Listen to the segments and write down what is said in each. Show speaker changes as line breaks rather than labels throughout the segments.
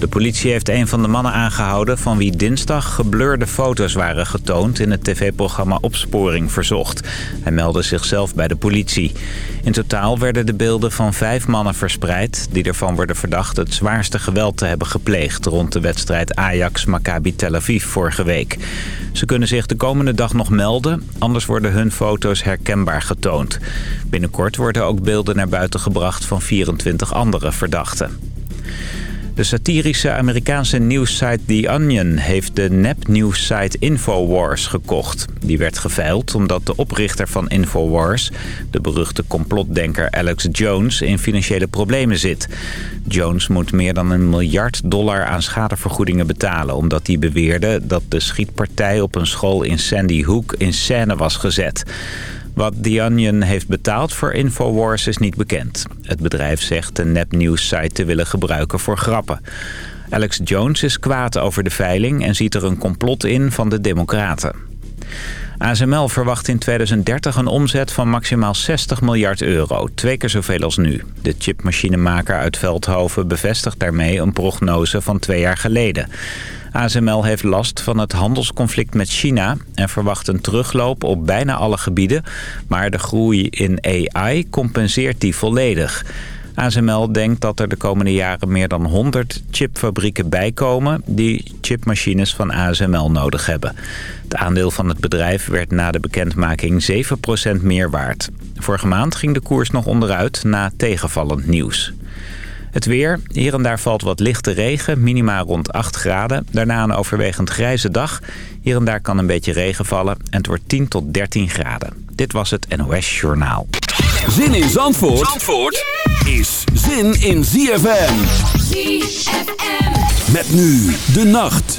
De politie heeft een van de mannen aangehouden... van wie dinsdag geblurde foto's waren getoond... in het tv-programma Opsporing Verzocht. Hij meldde zichzelf bij de politie. In totaal werden de beelden van vijf mannen verspreid... die ervan worden verdacht het zwaarste geweld te hebben gepleegd... rond de wedstrijd Ajax-Maccabi Tel Aviv vorige week. Ze kunnen zich de komende dag nog melden... anders worden hun foto's herkenbaar getoond. Binnenkort worden ook beelden naar buiten gebracht... van 24 andere verdachten. De satirische Amerikaanse nieuwssite The Onion heeft de nepnieuwssite Infowars gekocht. Die werd geveild omdat de oprichter van Infowars, de beruchte complotdenker Alex Jones, in financiële problemen zit. Jones moet meer dan een miljard dollar aan schadevergoedingen betalen... omdat hij beweerde dat de schietpartij op een school in Sandy Hook in scène was gezet. Wat The Onion heeft betaald voor Infowars is niet bekend. Het bedrijf zegt de nepnieuws-site te willen gebruiken voor grappen. Alex Jones is kwaad over de veiling en ziet er een complot in van de democraten. ASML verwacht in 2030 een omzet van maximaal 60 miljard euro. Twee keer zoveel als nu. De chipmachinemaker uit Veldhoven bevestigt daarmee een prognose van twee jaar geleden. ASML heeft last van het handelsconflict met China en verwacht een terugloop op bijna alle gebieden. Maar de groei in AI compenseert die volledig. ASML denkt dat er de komende jaren meer dan 100 chipfabrieken bijkomen... die chipmachines van ASML nodig hebben. Het aandeel van het bedrijf werd na de bekendmaking 7% meer waard. Vorige maand ging de koers nog onderuit na tegenvallend nieuws. Het weer. Hier en daar valt wat lichte regen, minima rond 8 graden. Daarna een overwegend grijze dag. Hier en daar kan een beetje regen vallen en het wordt 10 tot 13 graden. Dit was het NOS Journaal.
Zin in Zandvoort, Zandvoort is zin in ZFM. ZFM. Met nu de nacht.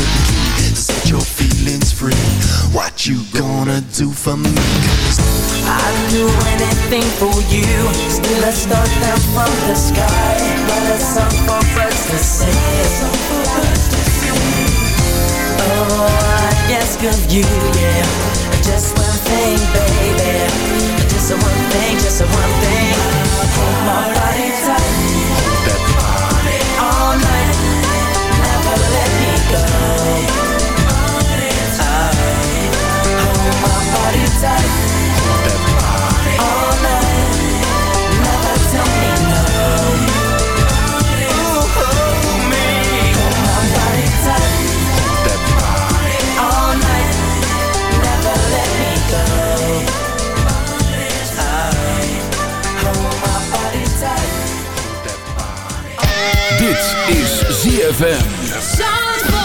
what you gonna do for me?
I'd do anything for you. Still a star down from the sky. But a song for us to sing Oh, I ask of you, yeah. Just one thing, baby. Just a one thing, just a one thing. Hold my body tight. That body all night. Never let me go.
Dit is ZFM.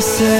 Myself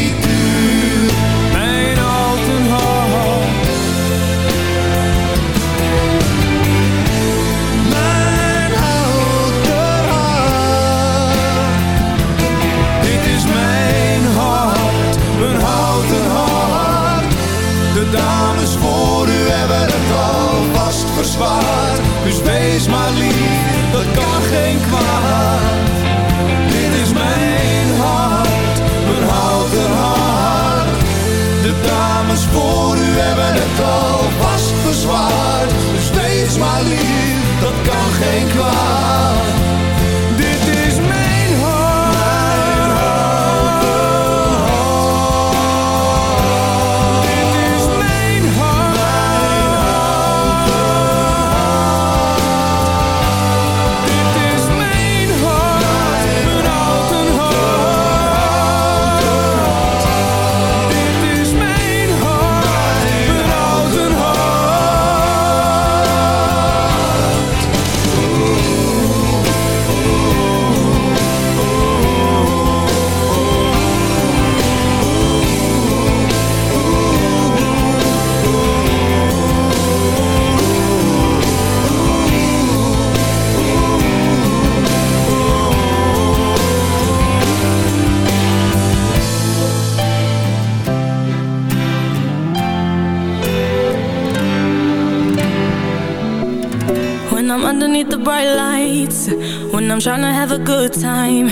trying to have a good time.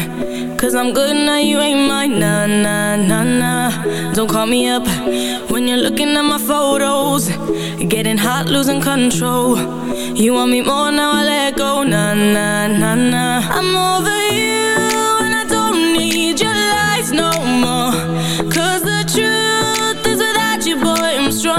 Cause I'm good now, you ain't mine. Nah, nah, nah, nah. Don't call me up when you're looking at my photos. Getting hot, losing control. You want me more now, I let go. Nah, nah, nah, nah. I'm over you, and I don't need your lies no more. Cause the truth is without you, boy, I'm stronger.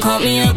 don't call me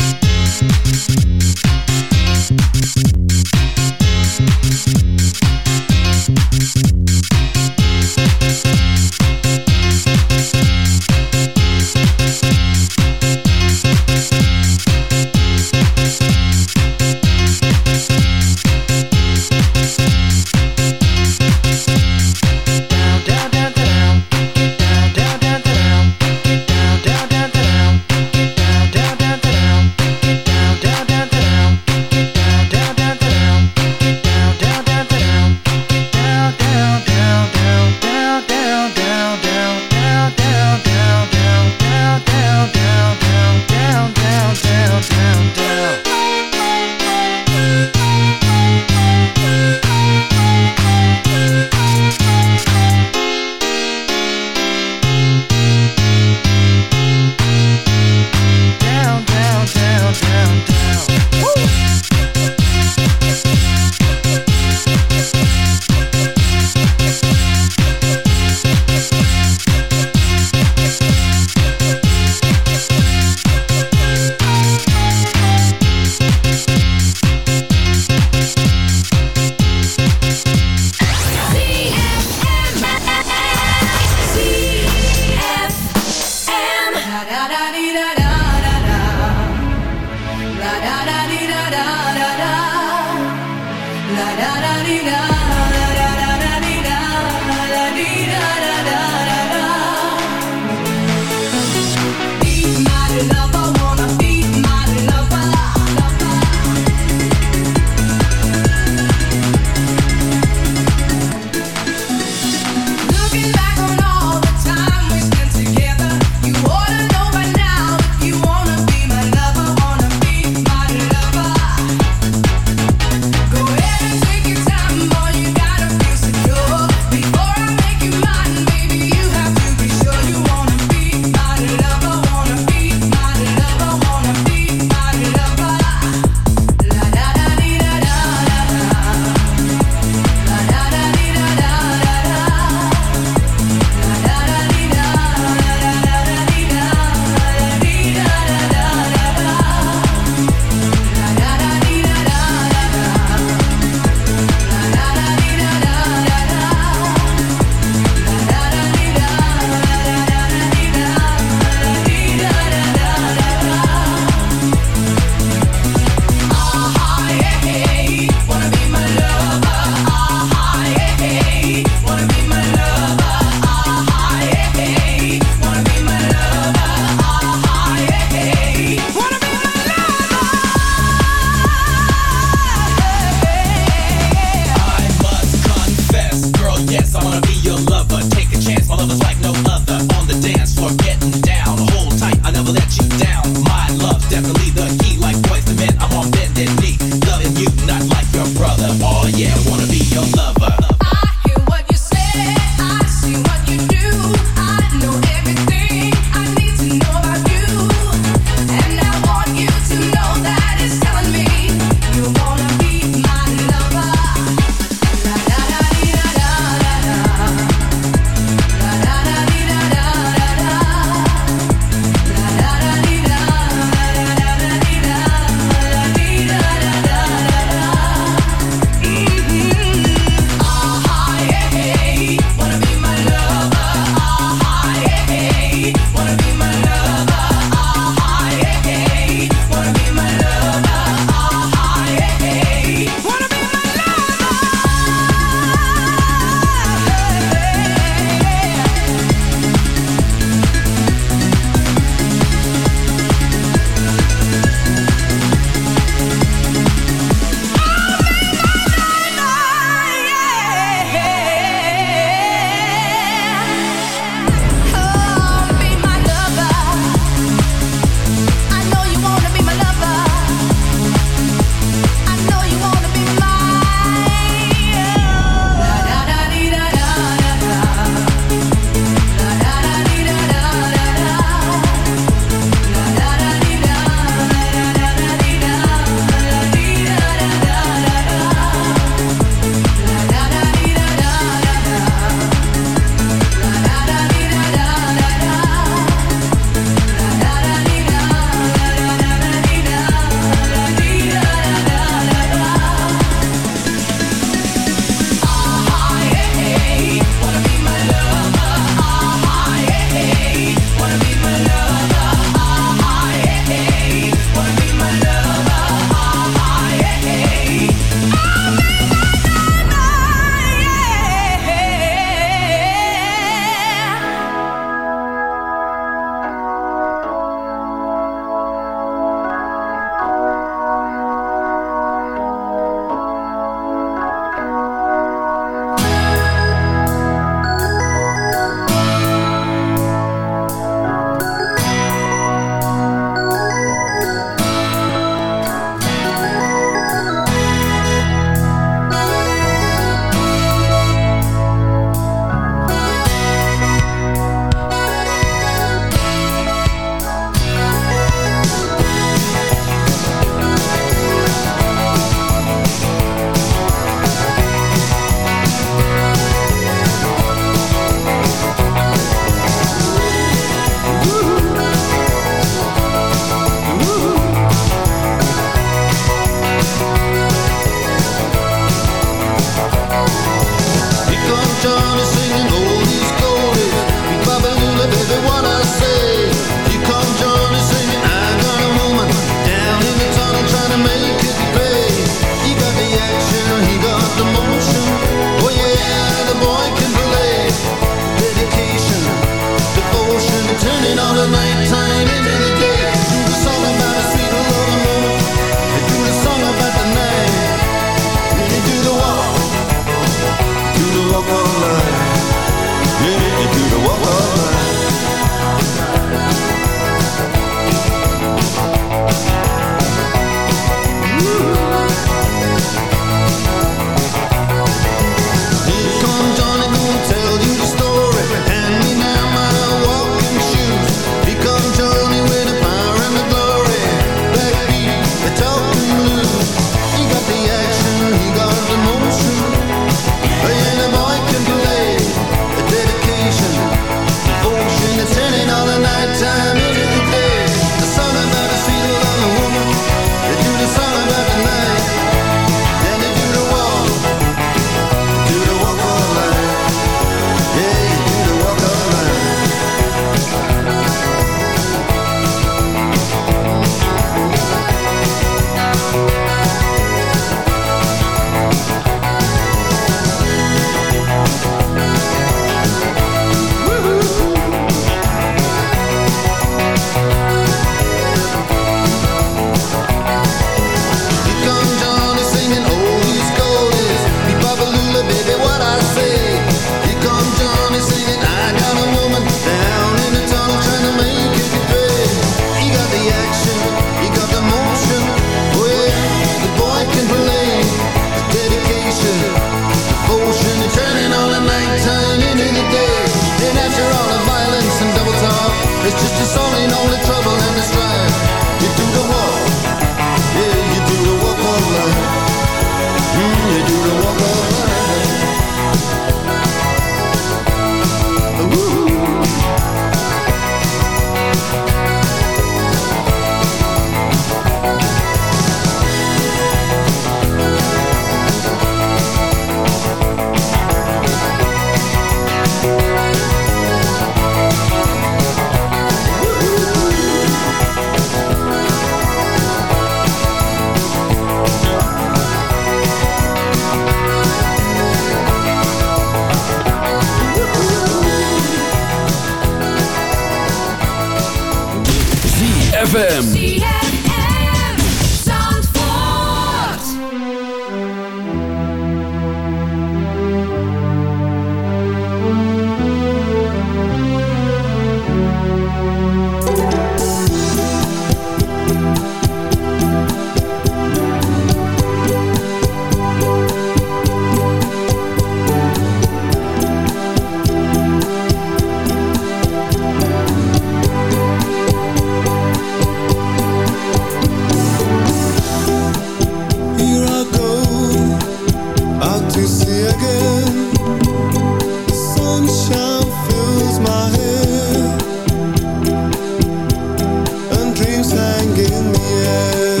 yeah.